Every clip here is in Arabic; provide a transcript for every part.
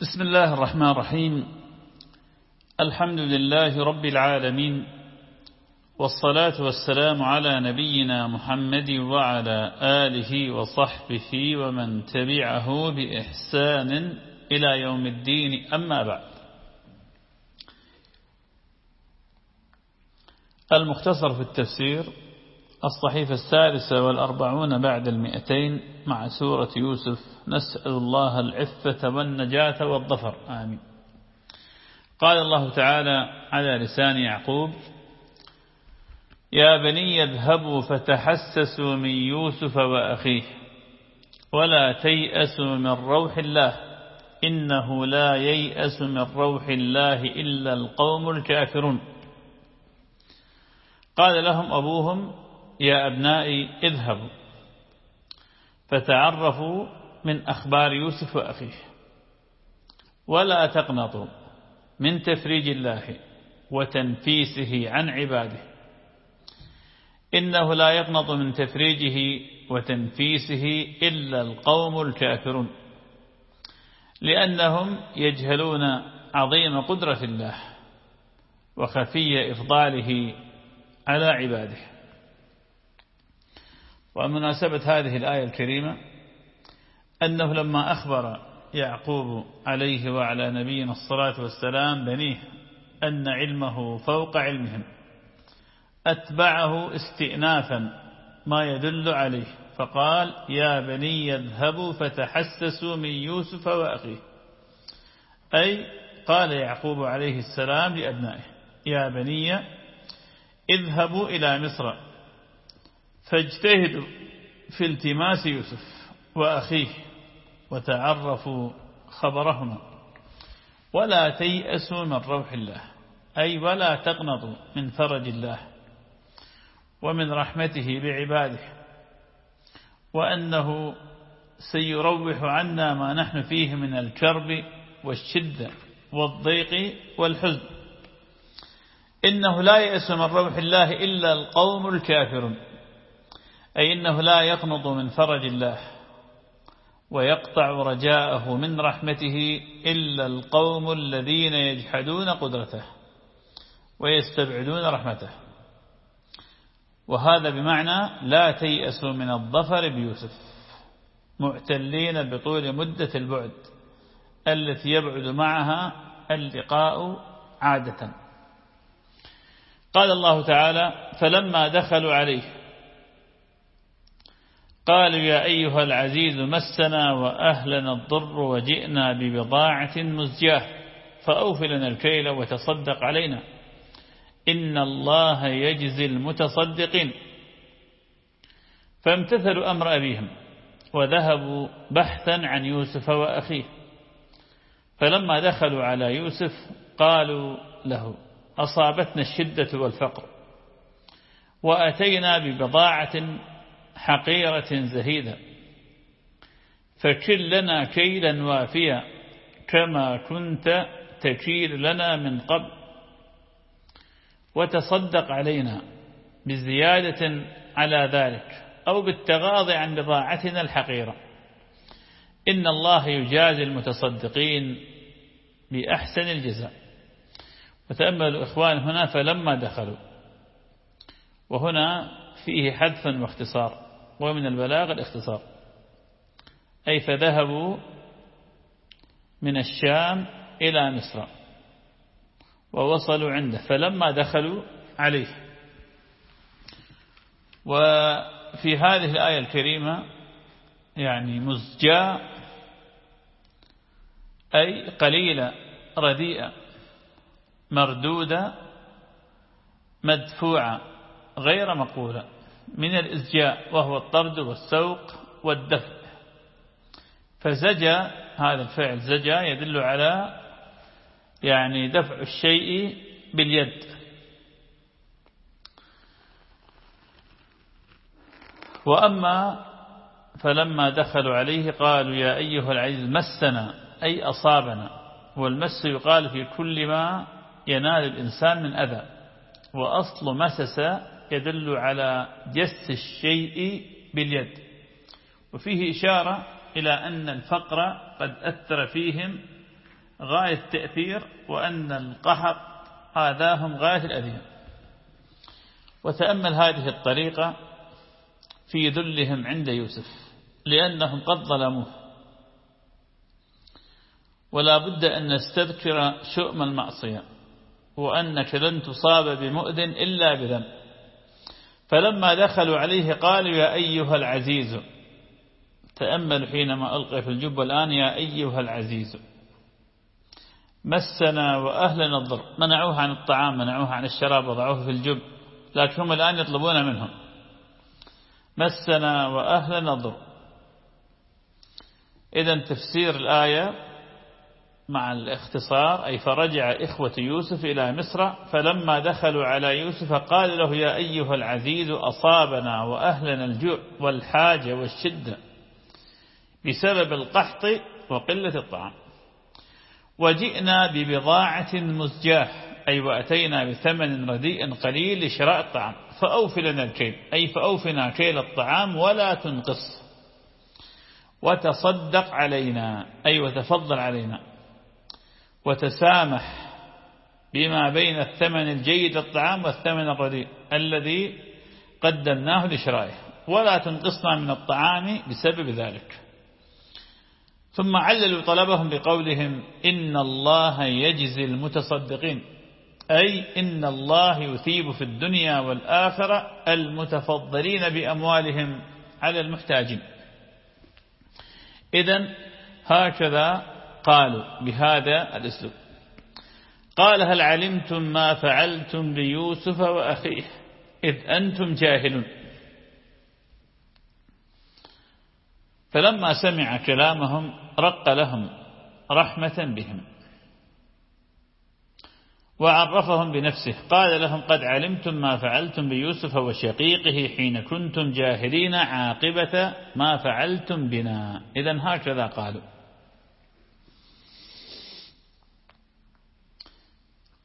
بسم الله الرحمن الرحيم. الحمد لله رب العالمين والصلاة والسلام على نبينا محمد وعلى آله وصحبه ومن تبعه بإحسان إلى يوم الدين. أما بعد المختصر في التفسير الصحيفة السادسة والأربعون بعد المئتين. مع سورة يوسف نسأل الله العفة والنجاة والظفر. آمين. قال الله تعالى على لسان يعقوب يا بني اذهبوا فتحسسوا من يوسف وأخيه ولا تيأسوا من روح الله إنه لا ييأس من روح الله إلا القوم الكافرون. قال لهم أبوهم يا أبنائي اذهبوا. فتعرفوا من أخبار يوسف وأخيه. ولا تقنطوا من تفريج الله وتنفيسه عن عباده. إنه لا يقنط من تفريجه وتنفيسه إلا القوم الكافرون. لأنهم يجهلون عظيم قدرة الله وخفي إفضاله على عباده. ومناسبة هذه الآية الكريمة أنه لما أخبر يعقوب عليه وعلى نبينا الصلاة والسلام بنيه أن علمه فوق علمهم أتبعه استئنافا ما يدل عليه فقال يا بني يذهبوا فتحسسوا من يوسف وأخيه. أي قال يعقوب عليه السلام لأبنائه يا بني اذهبوا إلى مصر فاجتهدوا في التماس يوسف وأخيه وتعرفوا خبرهما. ولا تيأسوا من روح الله أي ولا تقنطوا من فرج الله ومن رحمته بعباده. وأنه سيروح عنا ما نحن فيه من الكرب والشدة والضيق والحزن. إنه لا يأس من روح الله إلا القوم الكافرون. أي إنه لا يقنط من فرج الله ويقطع رجاءه من رحمته إلا القوم الذين يجحدون قدرته ويستبعدون رحمته. وهذا بمعنى لا تيأسوا من الظفر بيوسف معتلين بطول مدة البعد التي يبعد معها اللقاء عادة. قال الله تعالى فلما دخلوا عليه قالوا يا أيها العزيز مسنا وأهلنا الضر وجئنا ببضاعة مزجاة فأوفلنا الكيل وتصدق علينا. إن الله يجزي المتصدقين. فامتثلوا أمر أبيهم وذهبوا بحثا عن يوسف وأخيه. فلما دخلوا على يوسف قالوا له أصابتنا الشدة والفقر وأتينا ببضاعة حقيرة زهيدة. فكل لنا كيلا وافيا كما كنت تكيل لنا من قبل. وتصدق علينا بزيادة على ذلك أو بالتغاضي عن بضاعتنا الحقيرة. إن الله يجازي المتصدقين بأحسن الجزاء. وتأملوا إخوان هنا فلما دخلوا. وهنا فيه حذف واختصار. ومن البلاغ الاختصار. أي فذهبوا من الشام إلى مصر ووصلوا عنده فلما دخلوا عليه. وفي هذه الآية الكريمة يعني مزجاة أي قليلة رديئة مردودة مدفوعة غير مقولة من الإزجاء وهو الطرد والسوق والدفع فزجى هذا الفعل زجى يدل على يعني دفع الشيء باليد. وأما فلما دخلوا عليه قالوا يا أيها العزيز مسنا أي أصابنا. والمس يقال في كل ما ينال الإنسان من أذى. وأصل مسس يدل على جس الشيء باليد. وفيه إشارة إلى أن الفقر قد أثر فيهم غاية التأثير وأن القحط آذاهم غاية الأذية. وتأمل هذه الطريقة في ذلهم عند يوسف لأنهم قد ظلموه. ولا بد أن نستذكر شؤم المعصية وأنك لن تصاب بمؤذن إلا بذنب. فلما دخلوا عليه قالوا يا أيها العزيز تأمل حينما ألقي في الجب الآن يا أيها العزيز. مسنا وأهلنا الضر منعوه عن الطعام منعوه عن الشراب وضعوه في الجب لكن هم الآن يطلبون منهم. مسنا وأهلنا الضر. إذا تفسير الآية مع الاختصار أي فرجع إخوة يوسف إلى مصر فلما دخلوا على يوسف قال له يا أيها العزيز أصابنا وأهلنا الجوع والحاجة والشدة بسبب القحط وقلة الطعام وجئنا ببضاعة مزجاة أي وأتينا بثمن رديء قليل لشراء الطعام فأوف لنا الكيل أي فأوفنا كيل الطعام ولا تنقص وتصدق علينا أي وتفضل علينا. وتسامح بما بين الثمن الجيد الطعام والثمن الرديء الذي قدمناه لشرائه ولا تنقصنا من الطعام بسبب ذلك. ثم عللوا طلبهم بقولهم إن الله يجزي المتصدقين أي إن الله يثيب في الدنيا والآخرة المتفضلين بأموالهم على المحتاجين. إذا هكذا قالوا بهذا الأسلوب. قال هل علمتم ما فعلتم بيوسف وأخيه؟ إذ أنتم جاهلون. فلما سمع كلامهم رق لهم رحمة بهم. وعرفهم بنفسه. قال لهم قد علمتم ما فعلتم بيوسف وشقيقه حين كنتم جاهلين عاقبة ما فعلتم بنا. إذا هكذا قالوا.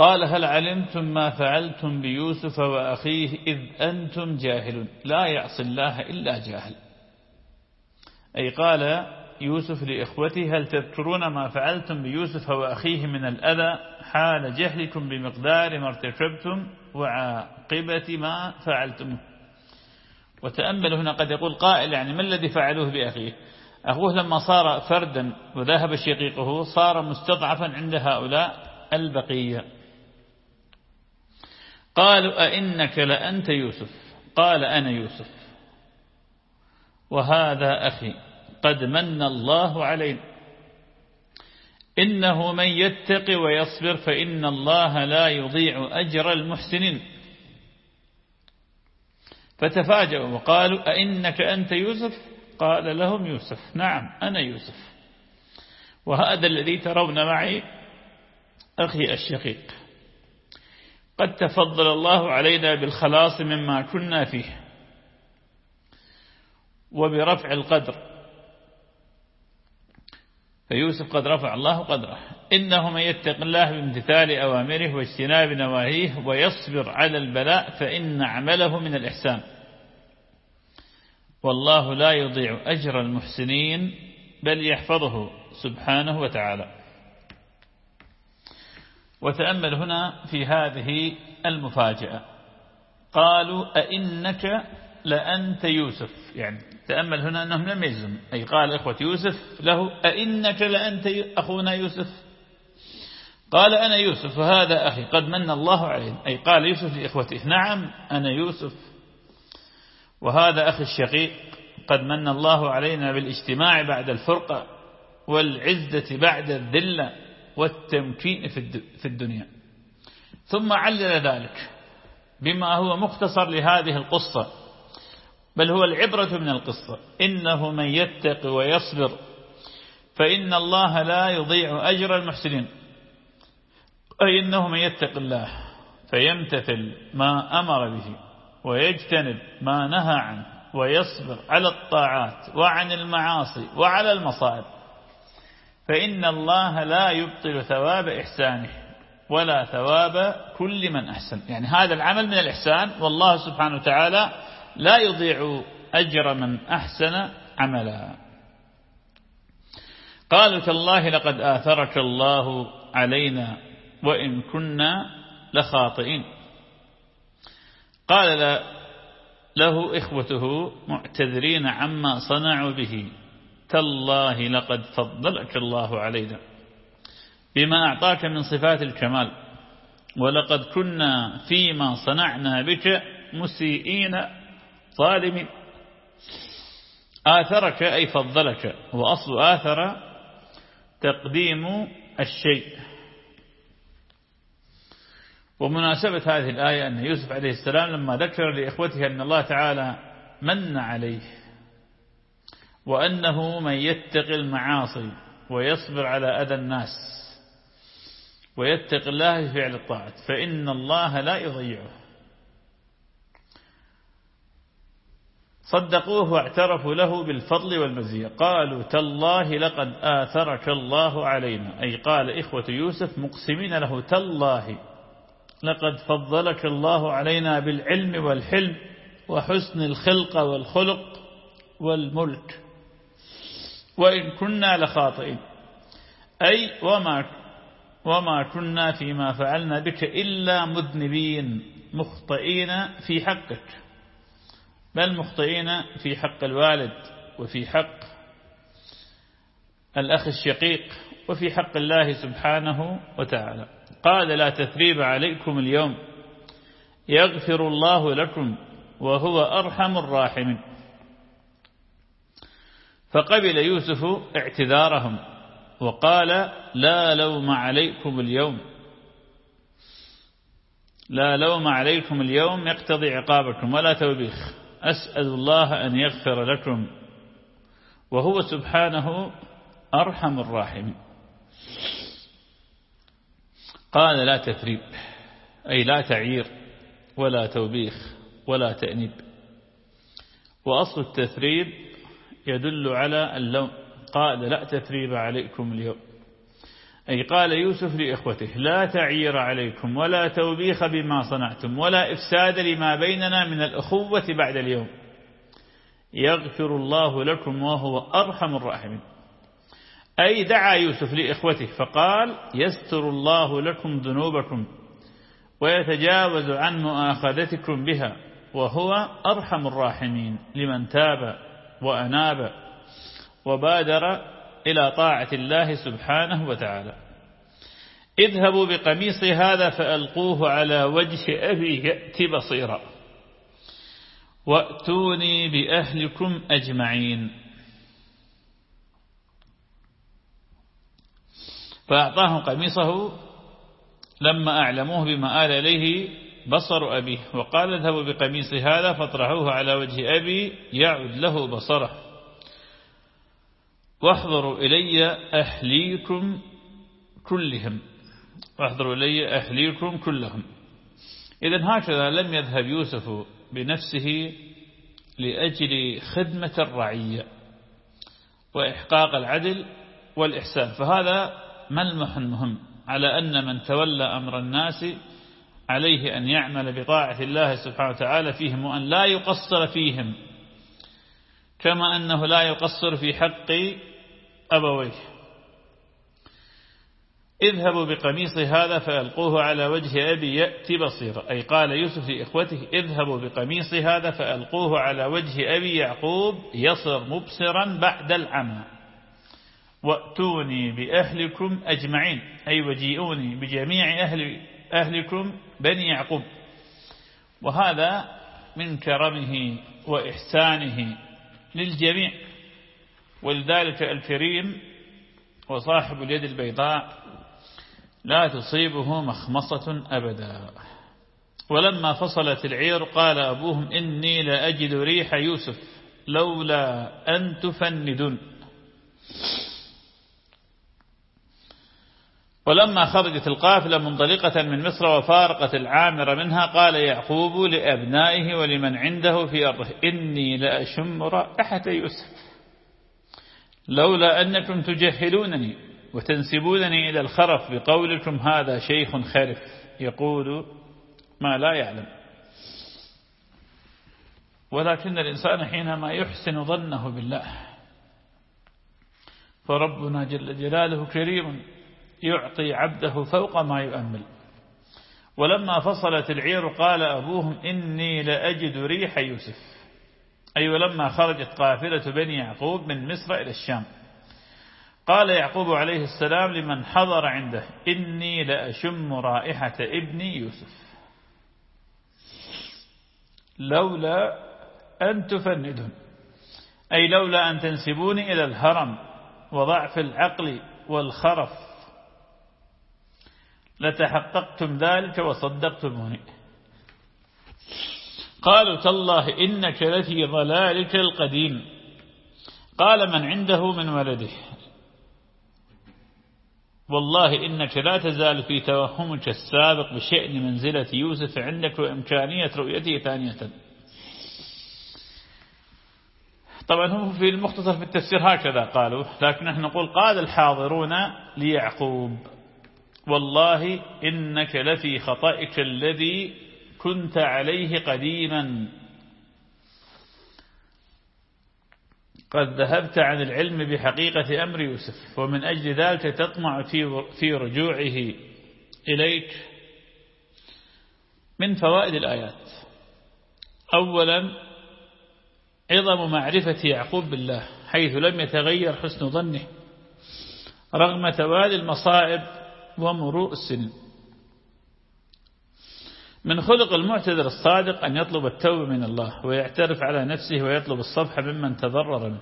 قال هل علمتم ما فعلتم بيوسف وأخيه إذ أنتم جاهلون؟ لا يعصي الله إلا جاهل. أي قال يوسف لإخوته هل تذكرون ما فعلتم بيوسف وأخيه من الأذى حال جهلكم بمقدار ما ارتكبتم وعاقبة ما فعلتم؟ وتأمل هنا قد يقول قائل يعني ما الذي فعلوه بأخيه؟ أخوه لما صار فردا وذهب شقيقه صار مستضعفا عند هؤلاء البقية. قالوا أئنك لأنت يوسف؟ قال أنا يوسف. وهذا أخي قد من الله علينا. إنه من يتق ويصبر فإن الله لا يضيع أجر المحسنين. فتفاجأوا وقالوا أئنك أنت يوسف؟ قال لهم يوسف. نعم أنا يوسف. وهذا الذي ترون معي أخي الشقيق. قد تفضل الله علينا بالخلاص مما كنا فيه وبرفع القدر. فيوسف قد رفع الله قدره. إنه من يتق الله بامتثال أوامره واجتناب نواهيه ويصبر على البلاء فإن عمله من الإحسان. والله لا يضيع أجر المحسنين بل يحفظه سبحانه وتعالى. وتأمل هنا في هذه المفاجأة. قالوا أئنك لأنت يوسف. يعني تأمل هنا أنهم لم يجزم. أي قال إخوة يوسف له أئنك لأنت أخونا يوسف. قال أنا يوسف وهذا أخي قد من الله عليه أي قال يوسف لإخوته نعم أنا يوسف. وهذا أخي الشقيق قد من الله علينا بالإجتماع بعد الفرقة والعزة بعد الذلة. والتمكين في الدنيا. ثم علل ذلك بما هو مختصر لهذه القصة بل هو العبرة من القصة. إنه من يتق ويصبر فإن الله لا يضيع أجر المحسنين. أي إنه من يتق الله فيمتثل ما أمر به ويجتنب ما نهى عنه ويصبر على الطاعات وعن المعاصي وعلى المصائب. فإن الله لا يبطل ثواب إحسانه ولا ثواب كل من أحسن. يعني هذا العمل من الإحسان والله سبحانه وتعالى لا يضيع أجر من أحسن عملا. قالوا تالله لقد آثرك الله علينا وإن كنا لخاطئين. قال له إخوته معتذرين عما صنعوا به. تالله لقد فضلك الله علينا بما أعطاك من صفات الكمال ولقد كنا فيما صنعنا بك مسيئين ظالمين. آثرك أي فضلك وأصل آثر تقديم الشيء. ومناسبة هذه الآية أن يوسف عليه السلام لما ذكر لإخوته أن الله تعالى من عليه. وأنه من يتق المعاصي ويصبر على أذى الناس ويتق الله في فعل الطاعة فإن الله لا يضيعه. صدقوه واعترفوا له بالفضل والمزية. قالوا تالله لقد آثرك الله علينا. أي قال إخوة يوسف مقسمين له تالله لقد فضلك الله علينا بالعلم والحلم وحسن الخلق والخلق والملك. وإن كنا لخاطئين. أي وما, وما كنا فيما فعلنا بك إلا مذنبين مخطئين في حقك. بل مخطئين في حق الوالد وفي حق الأخ الشقيق وفي حق الله سبحانه وتعالى. قال لا تثريب عليكم اليوم. يغفر الله لكم وهو أرحم الراحمين. فقبل يوسف اعتذارهم وقال لا لوم عليكم اليوم. لا لوم عليكم اليوم يقتضي عقابكم ولا توبيخ. أسأل الله أن يغفر لكم. وهو سبحانه أرحم الراحمين. قال لا تثريب أي لا تعيير ولا توبيخ ولا تأنيب. وأصل التثريب يدل على اللوم قال لا تثريب عليكم اليوم. أي قال يوسف لإخوته لا تعير عليكم ولا توبيخ بما صنعتم ولا إفساد لما بيننا من الأخوة بعد اليوم. يغفر الله لكم وهو أرحم الراحمين. أي دعا يوسف لإخوته فقال يستر الله لكم ذنوبكم ويتجاوز عن مؤاخذتكم بها وهو أرحم الراحمين لمن تاب وأناب وبادر إلى طاعة الله سبحانه وتعالى. اذهبوا بقميص هذا فألقوه على وجه أبي يأتي بصيرا. وأتوني بأهلكم أجمعين. فأعطاه قميصه لما أعلموه بما آل إليه بصر أبيه. وقال اذهبوا بقميص هذا فاطرحوه على وجه أبي يعد له بصره. واحضروا إلي أهليكم كلهم. واحضروا إلي أهليكم كلهم. إذا هكذا لم يذهب يوسف بنفسه لأجل خدمة الرعية وإحقاق العدل والإحسان. فهذا ملمح مهم على أن من تولى أمر الناس عليه أن يعمل بطاعة الله سبحانه وتعالى فيهم وأن لا يقصر فيهم كما أنه لا يقصر في حق أبويه. اذهبوا بقميص هذا فألقوه على وجه أبي يأتي بصيرا أي قال يوسف لإخوته اذهبوا بقميص هذا فألقوه على وجه أبي يعقوب يصر مبصرا بعد العمى. وأتوني بأهلكم أجمعين أي وجيئوني بجميع أهل أهلكم بني يعقوب. وهذا من كرمه وإحسانه للجميع ولذلك الكريم وصاحب اليد البيضاء لا تصيبه مخمصة أبدا. ولما فصلت العير قال أبوهم إني لأجد ريح يوسف لولا أن تفندون ولما خرجت القافلة منطلقة من مصر وفارقت العامر منها قال يعقوب لأبنائه ولمن عنده في أرضه إني لأشم رائحة يوسف. لولا أنكم تجهلونني وتنسبونني إلى الخرف بقولكم هذا شيخ خرف يقول ما لا يعلم. ولكن الإنسان حينما يحسن ظنه بالله فربنا جل جلاله كريم. يعطي عبده فوق ما يؤمل. ولما فصلت العير قال أبوهم إني لأجد ريح يوسف. أي ولما خرجت قافلة بني يعقوب من مصر إلى الشام. قال يعقوب عليه السلام لمن حضر عنده إني لأشم رائحة ابني يوسف. لولا أن تفندون أي لولا أن تنسبوني إلى الهرم وضعف العقل والخرف لتحققتم ذلك وصدقتموني قالوا تالله إنك لفي ضلالك القديم. قال من عنده من ولده. والله إنك لا تزال في توهمك السابق بشأن منزلة يوسف عندك وإمكانية رؤيته ثانية. طبعا هم في المختصر في التفسير هكذا قالوا لكن نحن نقول قال الحاضرون ليعقوب. والله إنك لفي خطئك الذي كنت عليه قديما. قد ذهبت عن العلم بحقيقة أمر يوسف ومن أجل ذلك تطمع في رجوعه إليك. من فوائد الآيات. أولا عظم معرفة يعقوب بالله حيث لم يتغير حسن ظنه. رغم توالي المصائب ومروء السن من خلق المعتذر الصادق أن يطلب التوبة من الله ويعترف على نفسه ويطلب الصفح ممن تضرر منه.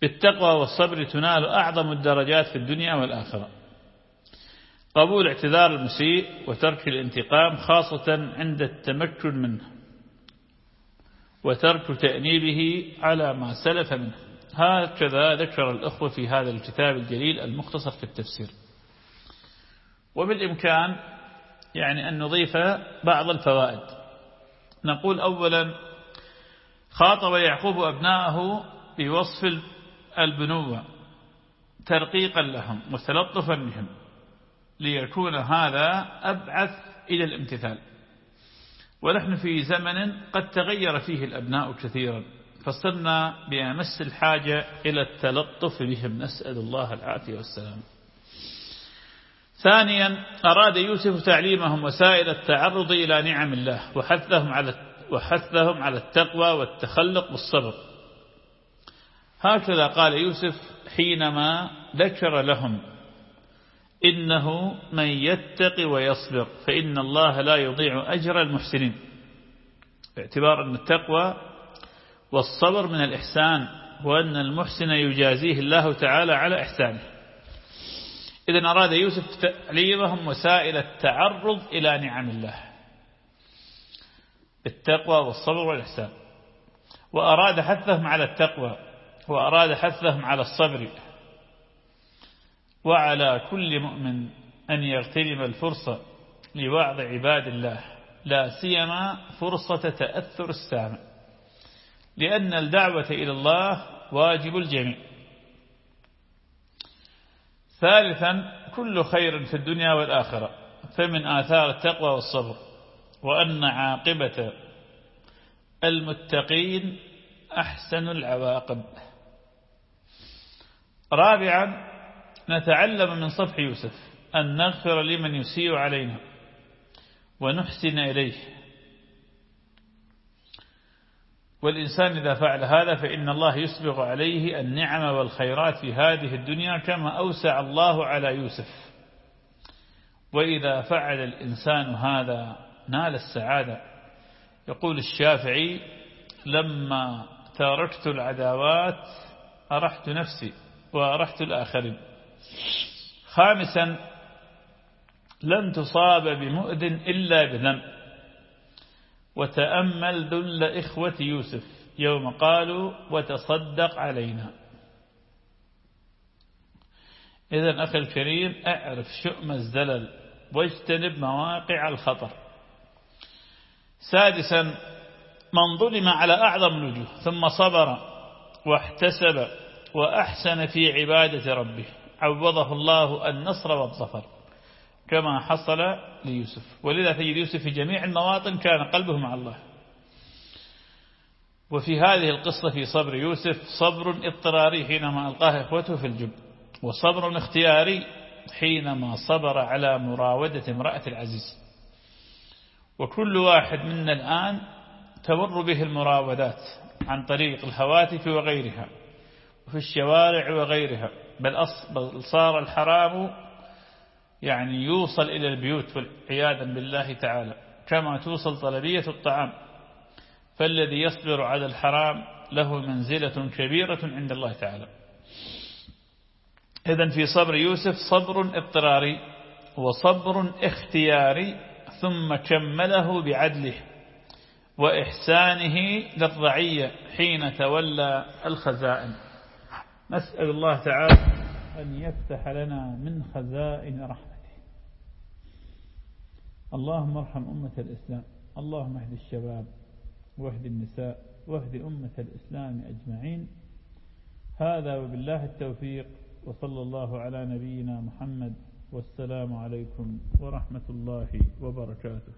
بالتقوى والصبر تنال أعظم الدرجات في الدنيا والآخرة. قبول اعتذار المسيء وترك الانتقام خاصة عند التمكن منه وترك تأنيبه على ما سلف منه. هكذا ذكر الأخوة في هذا الكتاب الجليل المختصر في التفسير. وبالإمكان يعني أن نضيف بعض الفوائد. نقول أولا خاطب يعقوب أبناءه بوصف البنوة ترقيقا لهم وتلطفا بهم ليكون هذا أبعث إلى الامتثال. ونحن في زمن قد تغير فيه الأبناء كثيرا فصرنا بأمس الحاجة إلى التلطف بهم. نسأل الله العافية والسلام. ثانيا أراد يوسف تعليمهم وسائل التعرض إلى نعم الله وحثهم على وحثهم على التقوى والتخلق بالصبر. هكذا قال يوسف حينما ذكر لهم إنه من يتق ويصبر فإن الله لا يضيع أجر المحسنين. باعتبار أن التقوى والصبر من الإحسان وأن المحسن يجازيه الله تعالى على إحسانه. إذن أراد يوسف تعليمهم وسائل التعرض إلى نعم الله بالتقوى والصبر والإحسان. وأراد حثهم على التقوى وأراد حثهم على الصبر وعلى كل مؤمن أن يغتنم الفرصة لوعظ عباد الله لا سيما فرصة تأثر السامع لأن الدعوة إلى الله واجب الجميع. ثالثا كل خير في الدنيا والآخرة فمن آثار التقوى والصبر وأن عاقبة المتقين أحسن العواقب. رابعا نتعلم من صفح يوسف أن نغفر لمن يسيء علينا ونحسن إليه. والإنسان إذا فعل هذا فإن الله يسبغ عليه النعم والخيرات في هذه الدنيا كما أوسع الله على يوسف. وإذا فعل الإنسان هذا نال السعادة. يقول الشافعي لما تركت العداوات أرحت نفسي وأرحت الآخرين. خامسا لن تصاب بمؤذ إلا بذنب. وتأمل ذل إخوة يوسف. يوم قالوا وتصدق علينا. إذا أخي الكريم أعرف شؤم الزلل واجتنب مواقع الخطر. سادسا من ظلم على أعظم الوجوه ثم صبر واحتسب وأحسن في عبادة ربه عوضه الله النصر والظفر. كما حصل ليوسف. ولذا تجد يوسف في جميع المواطن كان قلبه مع الله. وفي هذه القصة في صبر يوسف صبر اضطراري حينما ألقاه إخوته في الجب وصبر اختياري حينما صبر على مراودة امرأة العزيز. وكل واحد منا الآن تمر به المراودات عن طريق الهواتف وغيرها وفي الشوارع وغيرها بل, بل صار الحرام يعني يوصل إلى البيوت والعياذا بالله تعالى كما توصل طلبية الطعام. فالذي يصبر على الحرام له منزلة كبيرة عند الله تعالى. إذا في صبر يوسف صبر إضطراري وصبر اختياري ثم كمله بعدله وإحسانه للرعية حين تولى الخزائن. نسأل الله تعالى أن يفتح لنا من خزائن رحمته. اللهم ارحم أمة الإسلام اللهم اهد الشباب واهد النساء واهد أمة الإسلام أجمعين. هذا وبالله التوفيق وصلى الله على نبينا محمد والسلام عليكم ورحمة الله وبركاته.